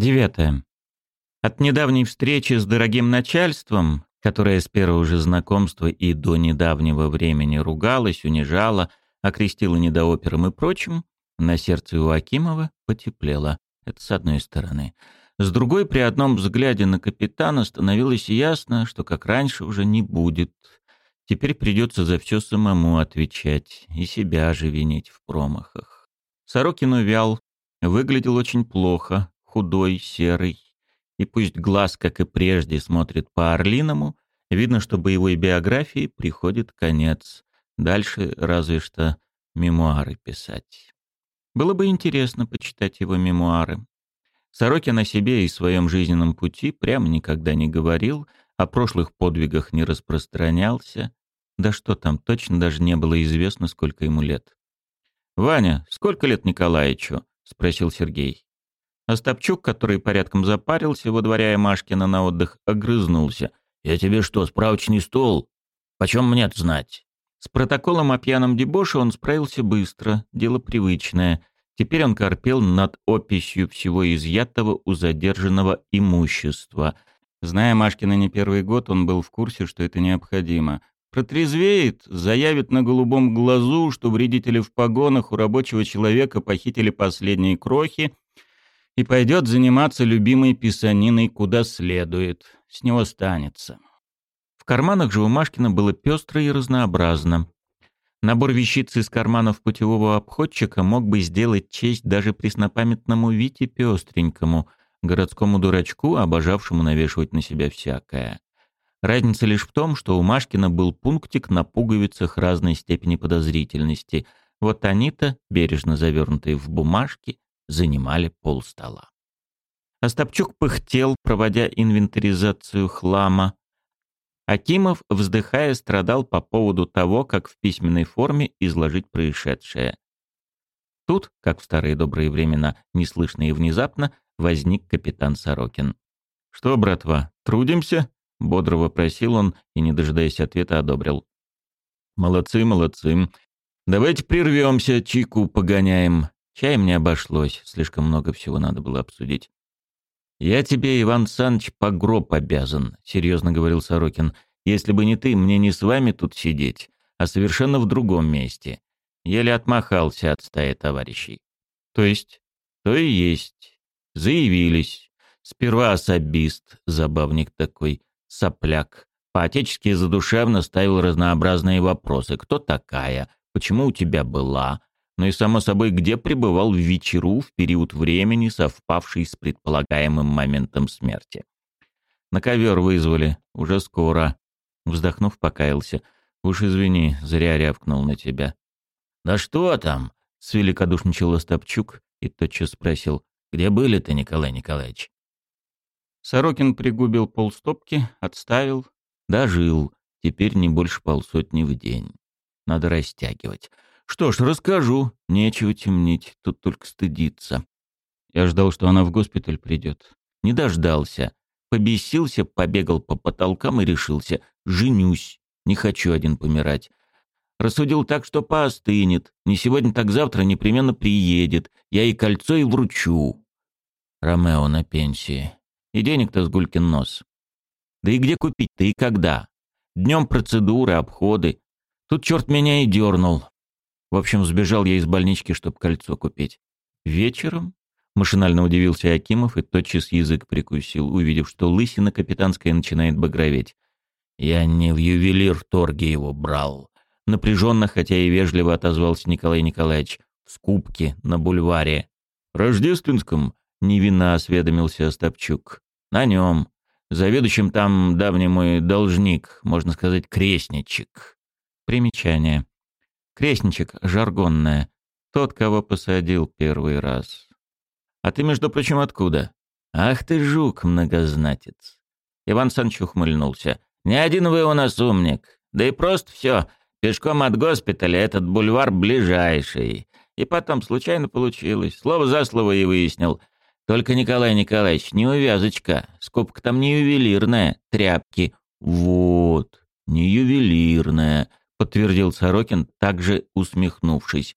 Девятое. От недавней встречи с дорогим начальством, которое с первого же знакомства и до недавнего времени ругалось, унижало, окрестило недоопером и прочим, на сердце у Акимова потеплело. Это с одной стороны. С другой, при одном взгляде на капитана становилось ясно, что как раньше уже не будет. Теперь придется за все самому отвечать и себя же винить в промахах. Сорокин увял, выглядел очень плохо, худой, серый. И пусть глаз, как и прежде, смотрит по-орлиному, видно, что боевой биографии приходит конец. Дальше разве что мемуары писать. Было бы интересно почитать его мемуары. Сорокин о себе и своем жизненном пути прямо никогда не говорил, о прошлых подвигах не распространялся. Да что там, точно даже не было известно, сколько ему лет. «Ваня, сколько лет Николаевичу?» — спросил Сергей. Остапчук, который порядком запарился, выдворяя Машкина на отдых, огрызнулся. «Я тебе что, справочный стол? Почем мне знать?» С протоколом о пьяном дебоше он справился быстро, дело привычное. Теперь он корпел над описью всего изъятого у задержанного имущества. Зная Машкина не первый год, он был в курсе, что это необходимо. Протрезвеет, заявит на голубом глазу, что вредители в погонах у рабочего человека похитили последние крохи, и пойдет заниматься любимой писаниной куда следует. С него станется. В карманах же у Машкина было пестро и разнообразно. Набор вещиц из карманов путевого обходчика мог бы сделать честь даже преснопамятному Вите Пестренькому, городскому дурачку, обожавшему навешивать на себя всякое. Разница лишь в том, что у Машкина был пунктик на пуговицах разной степени подозрительности. Вот они-то, бережно завернутые в бумажки, занимали полстола. Остапчук пыхтел, проводя инвентаризацию хлама, Акимов, вздыхая, страдал по поводу того, как в письменной форме изложить происшедшее. Тут, как в старые добрые времена, неслышно и внезапно, возник капитан Сорокин. «Что, братва, трудимся?» — бодро вопросил он и, не дожидаясь ответа, одобрил. «Молодцы, молодцы. Давайте прервемся, чайку погоняем. Чаем не обошлось, слишком много всего надо было обсудить. «Я тебе, Иван Саныч, по гроб обязан», — серьезно говорил Сорокин. «Если бы не ты, мне не с вами тут сидеть, а совершенно в другом месте». Еле отмахался от стаи товарищей. «То есть?» «То и есть. Заявились. Сперва особист, забавник такой, сопляк. По-отечески задушевно ставил разнообразные вопросы. Кто такая? Почему у тебя была? Но и, само собой, где пребывал в вечеру в период времени, совпавший с предполагаемым моментом смерти. На ковер вызвали, уже скоро. Вздохнув, покаялся. «Уж извини, зря рявкнул на тебя». «Да что там?» — с великодушничал Остапчук и тотчас спросил. «Где были ты, Николай Николаевич?» Сорокин пригубил полстопки, отставил. Дожил. Теперь не больше полсотни в день. Надо растягивать. Что ж, расскажу. Нечего темнить, тут только стыдиться. Я ждал, что она в госпиталь придет. Не дождался. Побесился, побегал по потолкам и решился. Женюсь. Не хочу один помирать. Рассудил так, что поостынет. Не сегодня, так завтра непременно приедет. Я и кольцо и вручу. Ромео на пенсии. И денег-то с гулькин нос. Да и где купить-то и когда? Днем процедуры, обходы. Тут черт меня и дернул. В общем, сбежал я из больнички, чтобы кольцо купить. Вечером? Машинально удивился Акимов и тотчас язык прикусил, увидев, что лысина капитанская начинает багроветь. «Я не в ювелир в торге его брал». Напряженно, хотя и вежливо отозвался Николай Николаевич. «В скупке, на бульваре». «Рождественском?» — невинно осведомился Остапчук. «На нем. Заведующим там давний мой должник, можно сказать, крестничек». Примечание. Крестничек жаргонное. Тот, кого посадил первый раз. А ты, между прочим, откуда? Ах ты, жук, многознатец. Иван Санч ухмыльнулся. Не один вы у нас умник. Да и просто все. Пешком от госпиталя этот бульвар ближайший. И потом случайно получилось. Слово за слово и выяснил. Только, Николай Николаевич, не увязочка. Скупка там не ювелирная. Тряпки. Вот. Не ювелирная подтвердил Сорокин, также усмехнувшись.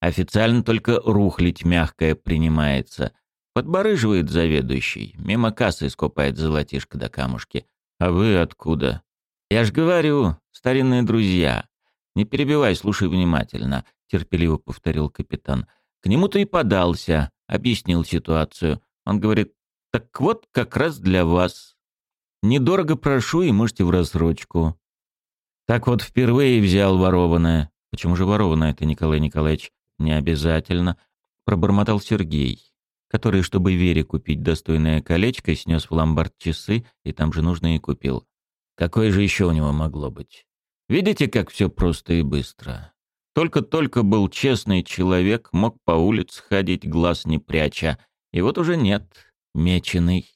Официально только рухлить мягкое принимается. Подбарыживает заведующий, мимо кассы скупает золотишко до камушки. А вы откуда? Я ж говорю, старинные друзья. Не перебивай, слушай внимательно, терпеливо повторил капитан. К нему ты и подался, объяснил ситуацию. Он говорит, так вот как раз для вас. Недорого прошу и можете в рассрочку. Так вот впервые взял ворованное. Почему же ворованное это, Николай Николаевич? Не обязательно, пробормотал Сергей который, чтобы Вере купить достойное колечко, снес в ломбард часы и там же нужно и купил. Какое же еще у него могло быть? Видите, как все просто и быстро? Только-только был честный человек, мог по улице ходить, глаз не пряча. И вот уже нет, меченый.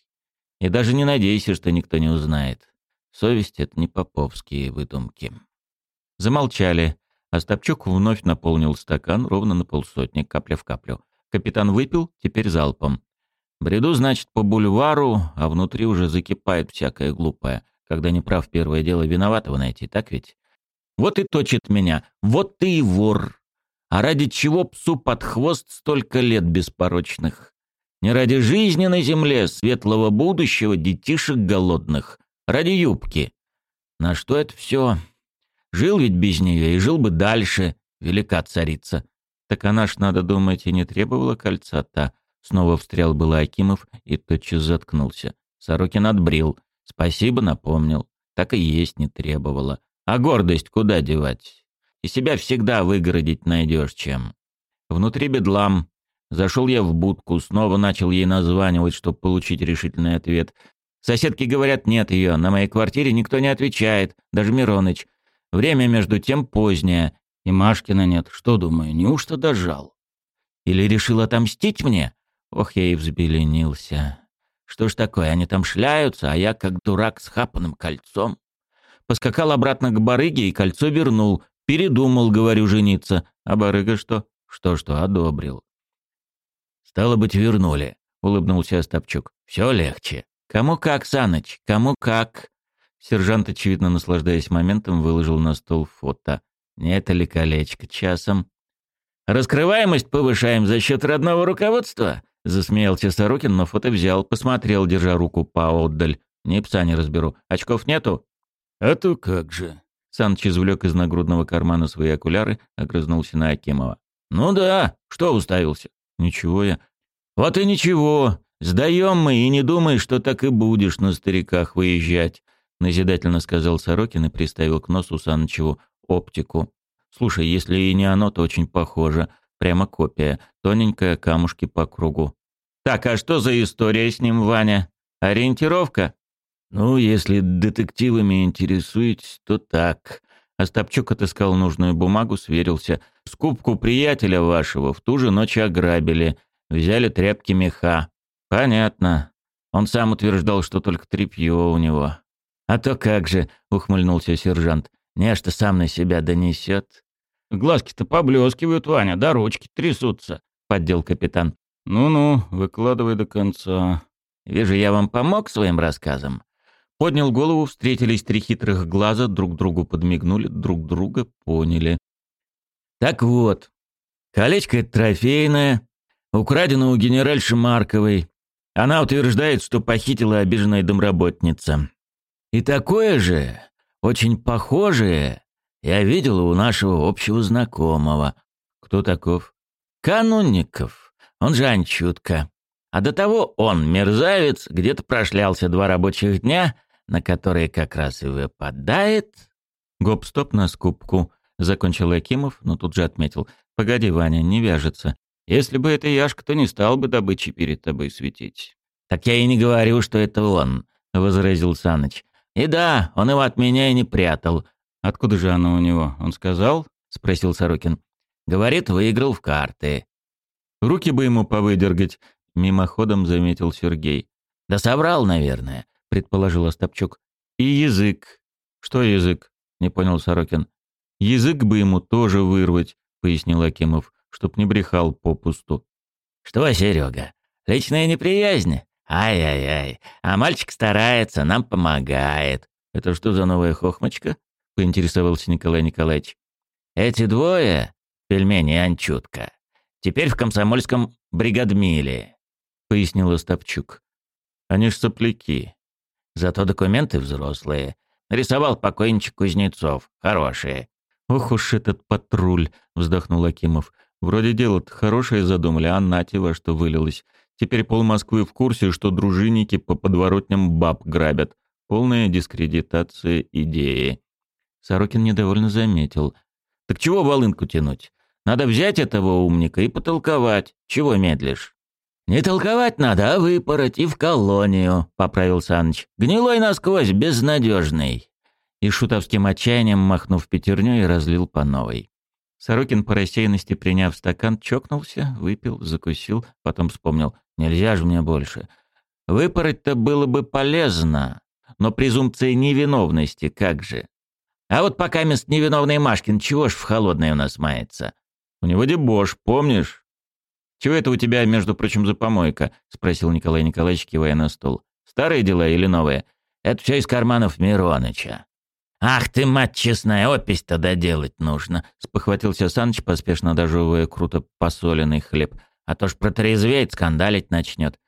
И даже не надейся, что никто не узнает. Совесть — это не поповские выдумки. Замолчали. Остапчук вновь наполнил стакан ровно на полсотни, капля в каплю. Капитан выпил, теперь залпом. Бреду, значит, по бульвару, а внутри уже закипает всякое глупое. Когда не прав первое дело виноватого найти, так ведь? Вот и точит меня. Вот ты и вор. А ради чего псу под хвост столько лет беспорочных? Не ради жизни на земле, светлого будущего, детишек голодных. Ради юбки. На что это все? Жил ведь без нее и жил бы дальше, велика царица. Так она ж, надо думать, и не требовала кольца-то. Снова встрял было Акимов и тотчас заткнулся. Сорокин отбрил. Спасибо, напомнил. Так и есть не требовала. А гордость куда девать? И себя всегда выгородить найдешь чем. Внутри бедлам. Зашел я в будку, снова начал ей названивать, чтобы получить решительный ответ. Соседки говорят, нет ее, на моей квартире никто не отвечает, даже Мироныч. Время между тем позднее, и Машкина нет. Что, думаю, неужто дожал? Или решил отомстить мне? Ох, я и взбеленился. Что ж такое, они там шляются, а я, как дурак, с хапанным кольцом. Поскакал обратно к барыге и кольцо вернул. Передумал, говорю, жениться. А барыга что? Что-что, одобрил. «Стало быть, вернули», — улыбнулся Остапчук. «Все легче. Кому как, Саныч, кому как». Сержант, очевидно наслаждаясь моментом, выложил на стол фото. Не это ли колечко часом? Раскрываемость повышаем за счет родного руководства? Засмеялся Сорокин, но фото взял, посмотрел, держа руку поотдаль. Ни пса не разберу. Очков нету? А то как же. Саныч извлек из нагрудного кармана свои окуляры, огрызнулся на Акимова. «Ну да, что уставился?» «Ничего я». «Вот и ничего. Сдаем мы, и не думай, что так и будешь на стариках выезжать», назидательно сказал Сорокин и приставил к носу Санычеву оптику. Слушай, если и не оно, то очень похоже. Прямо копия. Тоненькая, камушки по кругу. Так, а что за история с ним, Ваня? Ориентировка? Ну, если детективами интересуетесь, то так. Остапчук отыскал нужную бумагу, сверился. Скупку приятеля вашего в ту же ночь ограбили. Взяли тряпки меха. Понятно. Он сам утверждал, что только тряпье у него. А то как же, ухмыльнулся сержант. Нечто сам на себя донесет. Глазки-то поблескивают, Ваня, да ручки трясутся, поддел капитан. Ну-ну, выкладывай до конца. Вижу, я вам помог своим рассказом. Поднял голову, встретились три хитрых глаза, друг другу подмигнули, друг друга поняли. Так вот, колечко это трофейное, украдено у генеральши Марковой. Она утверждает, что похитила обиженная домработница. И такое же очень похожие я видел у нашего общего знакомого. Кто таков? Канунников. Он же Анчутка. А до того он, мерзавец, где-то прошлялся два рабочих дня, на которые как раз и выпадает. Гоп-стоп на скупку. Закончил Акимов, но тут же отметил. Погоди, Ваня, не вяжется. Если бы это Яшка, то не стал бы добычей перед тобой светить. Так я и не говорю, что это он, возразил Саныч. И да, он его от меня и не прятал. Откуда же оно у него? Он сказал? Спросил Сорокин. Говорит, выиграл в карты. Руки бы ему повыдергать, мимоходом заметил Сергей. Да собрал, наверное, предположил Остапчук. И язык. Что язык? Не понял Сорокин. Язык бы ему тоже вырвать, пояснил Акимов, чтоб не брехал попусту. Что, Серега, личная неприязнь? Ай-яй-яй, а мальчик старается, нам помогает. Это что за новая хохмочка? Поинтересовался Николай Николаевич. Эти двое, пельмени и анчутка, теперь в комсомольском бригадмиле. пояснил Остапчук. «Они ж сопляки. Зато документы взрослые. Рисовал покойничек Кузнецов. Хорошие». «Ох уж этот патруль!» — вздохнул Акимов. «Вроде дело-то хорошее задумали, а нате что вылилось. Теперь пол Москвы в курсе, что дружинники по подворотням баб грабят. Полная дискредитация идеи». Сорокин недовольно заметил. «Так чего волынку тянуть? Надо взять этого умника и потолковать. Чего медлишь?» «Не толковать надо, а выпороть и в колонию», — поправил Саныч. «Гнилой насквозь, безнадежный». И шутовским отчаянием, махнув пятерней, разлил по новой. Сорокин по рассеянности, приняв стакан, чокнулся, выпил, закусил, потом вспомнил. «Нельзя же мне больше. Выпороть-то было бы полезно, но презумпция невиновности как же? А вот пока мест невиновный Машкин, чего ж в холодной у нас мается?» «У него дебош, помнишь?» «Чего это у тебя, между прочим, за помойка?» — спросил Николай Николаевич, кивая на стол. «Старые дела или новые?» «Это все из карманов Мироныча». «Ах ты, мать честная, опись-то доделать нужно!» — спохватился Саныч, поспешно дожевывая круто посоленный хлеб. «А то ж протрезвеет, скандалить начнет».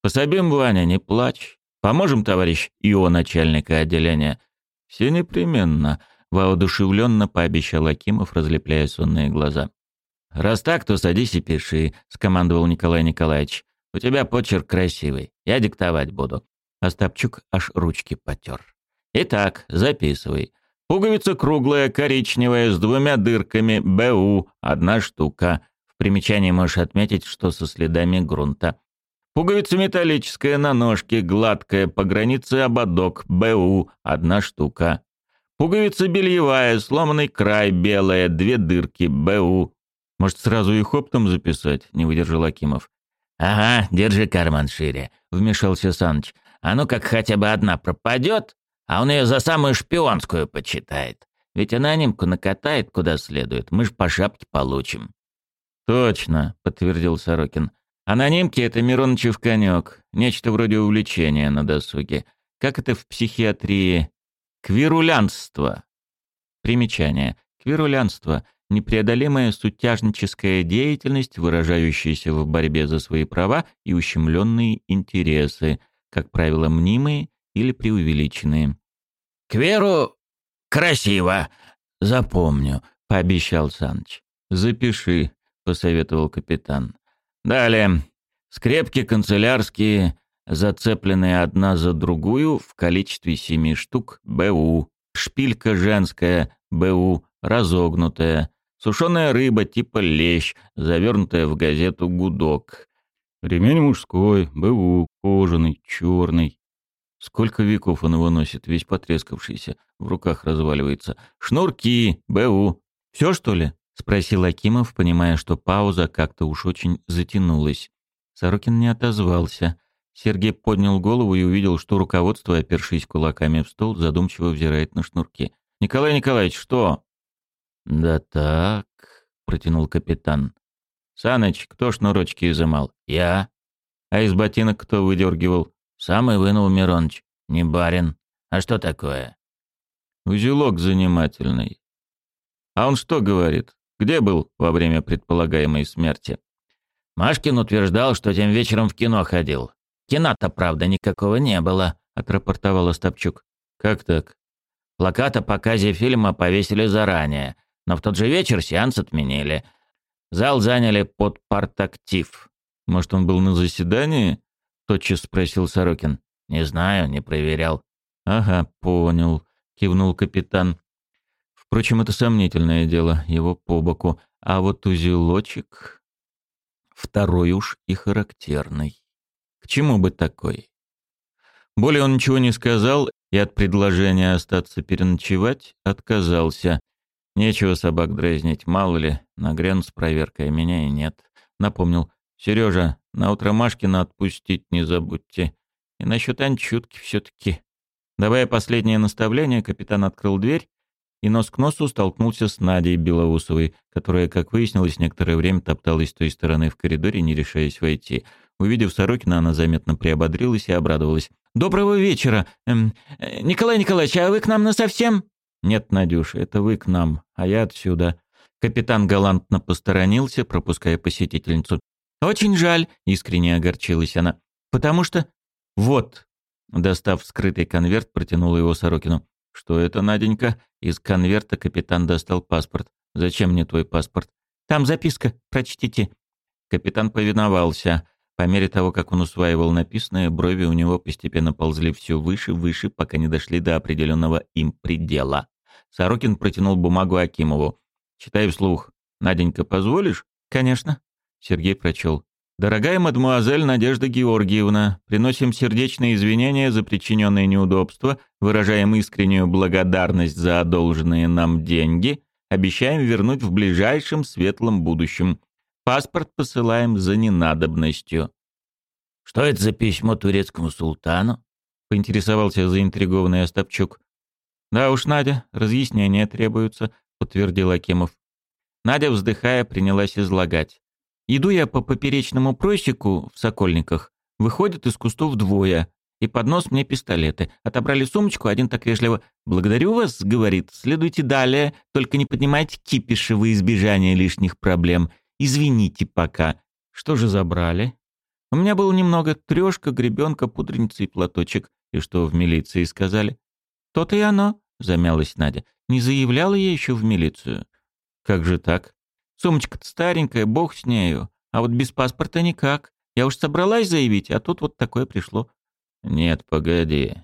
«Пособим, Ваня, не плачь. Поможем, товарищ ИО начальника отделения». «Все непременно», — воодушевленно пообещал Акимов, разлепляя сонные глаза. «Раз так, то садись и пиши», — скомандовал Николай Николаевич. «У тебя почерк красивый. Я диктовать буду». Остапчук аж ручки потер. «Итак, записывай. Пуговица круглая, коричневая, с двумя дырками, БУ, одна штука. В примечании можешь отметить, что со следами грунта. Пуговица металлическая на ножке, гладкая, по границе ободок, БУ, одна штука. Пуговица бельевая, сломанный край, белая, две дырки, БУ, может, сразу их оптом записать?» — не выдержал Акимов. «Ага, держи карман шире», — вмешался Саныч. «А ну как хотя бы одна пропадет, а он ее за самую шпионскую почитает. Ведь анонимку накатает куда следует, мы ж по шапке получим». «Точно», — подтвердил Сорокин. «Анонимки — это Миронычев конек, нечто вроде увлечения на досуге. Как это в психиатрии? Квирулянство». Примечание. Квирулянство — непреодолимая сутяжническая деятельность, выражающаяся в борьбе за свои права и ущемленные интересы, как правило, мнимые или преувеличенные. «К веру красиво, запомню», — пообещал Саныч. «Запиши», — посоветовал капитан. «Далее. Скрепки канцелярские, зацепленные одна за другую в количестве семи штук, БУ. Шпилька женская, БУ, разогнутая. Сушеная рыба типа лещ, завернутая в газету «Гудок». Ремень мужской, БУ, кожаный, черный. Сколько веков он его носит, весь потрескавшийся, в руках разваливается. Шнурки, БУ. Все, что ли? Спросил Акимов, понимая, что пауза как-то уж очень затянулась. Сорокин не отозвался. Сергей поднял голову и увидел, что руководство, опершись кулаками в стол, задумчиво взирает на шнурки. «Николай Николаевич, что?» «Да так», — протянул капитан. «Саныч, кто шнурочки изымал?» «Я». «А из ботинок кто выдергивал?» «Сам и вынул Мироныч. Не барин. А что такое?» «Узелок занимательный». «А он что говорит? Где был во время предполагаемой смерти?» Машкин утверждал, что тем вечером в кино ходил. Кино-то, правда, никакого не было, отрапортовал Остапчук. Как так? Плакат о показе фильма повесили заранее, но в тот же вечер сеанс отменили. Зал заняли под партактив. Может, он был на заседании? Тотчас спросил Сорокин. Не знаю, не проверял. Ага, понял, кивнул капитан. Впрочем, это сомнительное дело, его по боку. А вот узелочек... Второй уж и характерный. К чему бы такой? Более он ничего не сказал и от предложения остаться переночевать отказался. Нечего собак дразнить, мало ли, нагрянут с проверкой, меня и нет. Напомнил. Сережа, на утро Машкина отпустить не забудьте. И насчет Анчутки все-таки. Давая последнее наставление, капитан открыл дверь и нос к носу столкнулся с Надей Белоусовой, которая, как выяснилось, некоторое время топталась с той стороны в коридоре, не решаясь войти. Увидев Сорокина, она заметно приободрилась и обрадовалась. «Доброго вечера! Эм, э, Николай Николаевич, а вы к нам насовсем?» «Нет, Надюша, это вы к нам, а я отсюда». Капитан галантно посторонился, пропуская посетительницу. Очень жаль, искренне огорчилась она. Потому что... Вот. Достав скрытый конверт, протянул его Сорокину. Что это, Наденька? Из конверта капитан достал паспорт. Зачем мне твой паспорт? Там записка, прочтите. Капитан повиновался. По мере того, как он усваивал написанное, брови у него постепенно ползли все выше, выше, пока не дошли до определенного им предела. Сорокин протянул бумагу Акимову. «Читай вслух. Наденька, позволишь?» «Конечно». Сергей прочел. «Дорогая мадмуазель Надежда Георгиевна, приносим сердечные извинения за причиненные неудобства, выражаем искреннюю благодарность за одолженные нам деньги, обещаем вернуть в ближайшем светлом будущем. Паспорт посылаем за ненадобностью». «Что это за письмо турецкому султану?» — поинтересовался заинтригованный Остапчук. «Да уж, Надя, разъяснения требуются», — подтвердил Акимов. Надя, вздыхая, принялась излагать. Иду я по поперечному просеку в Сокольниках. Выходят из кустов двое. И под нос мне пистолеты. Отобрали сумочку, один так вежливо «Благодарю вас», — говорит, — «следуйте далее, только не поднимайте кипиши во избежание лишних проблем. Извините пока». Что же забрали? У меня было немного трешка, гребенка, пудреница и платочек. И что в милиции сказали? То-то и оно, замялась Надя. Не заявляла я еще в милицию. Как же так? Сумочка-то старенькая, бог с нею. А вот без паспорта никак. Я уж собралась заявить, а тут вот такое пришло. Нет, погоди,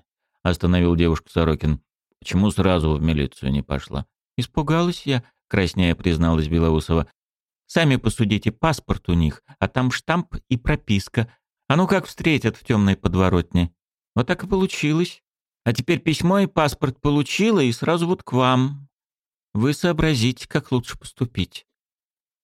остановил девушку Сорокин. Почему сразу в милицию не пошла? Испугалась я, краснея призналась Белоусова. Сами посудите, паспорт у них, а там штамп и прописка. А ну как встретят в темной подворотне? Вот так и получилось. А теперь письмо и паспорт получила, и сразу вот к вам. Вы сообразите, как лучше поступить.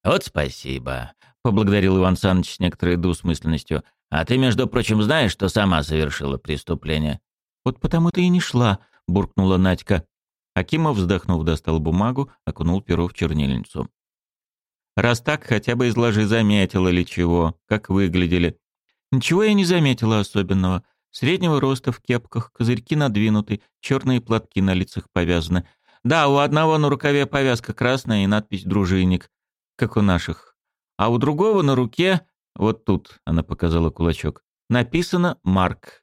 «Вот спасибо», — поблагодарил Иван Саныч с некоторой двусмысленностью. «А ты, между прочим, знаешь, что сама совершила преступление?» «Вот потому-то и не шла», — буркнула Надька. Акимов, вздохнув, достал бумагу, окунул перо в чернильницу. «Раз так, хотя бы изложи, заметила ли чего, как выглядели». «Ничего я не заметила особенного. Среднего роста в кепках, козырьки надвинуты, черные платки на лицах повязаны. Да, у одного на рукаве повязка красная и надпись «Дружинник» как у наших. А у другого на руке, вот тут, она показала кулачок, написано «Марк».